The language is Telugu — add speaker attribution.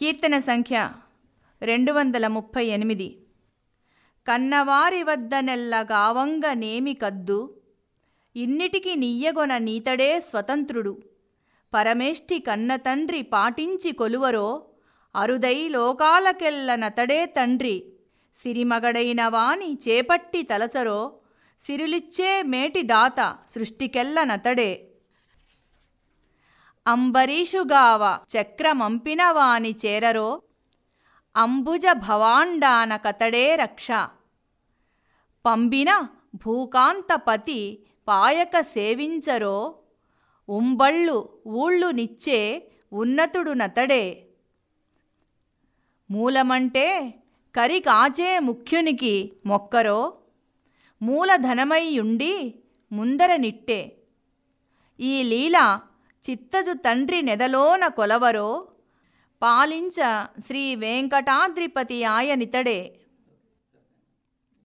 Speaker 1: కీర్తన సంఖ్య రెండు వందల ముప్పై ఎనిమిది. కన్నవారి వద్ద నెల్లగావంగ నేమి కద్దు ఇన్నిటికి నియ్యగొన నీతడే స్వతంత్రుడు. పరమేష్టి కన్నతండ్రి పాటించి కొలువరో అరుదై లోకాలకెల్ల నతడే తండ్రి. సిరిమగడైన వాని చేపట్టి తలచరో సిరిలిచ్చే మేటి దాత సృష్టికెల్ల నతడే. అంబరీషుగావ చక్రమంపిన వాని చేరరో అంబుజ భవాండాన కతడే రక్ష. పంబిన భూకాంతపతి పాయక సేవించరో ఉంబళ్ళు ఊళ్ళు నిచ్చే ఉన్నతుడు నతడే. మూలమంటే కరి కాచే ముఖ్యునికి మొక్కరో మూలధనమయ్యుండి ముందర నిట్టే. ఈ లీల చిత్తజు తండ్రి నెదలోన కొలవరో పాలించ శ్రీ వెంకటాద్రిపతి ఆయనితడే.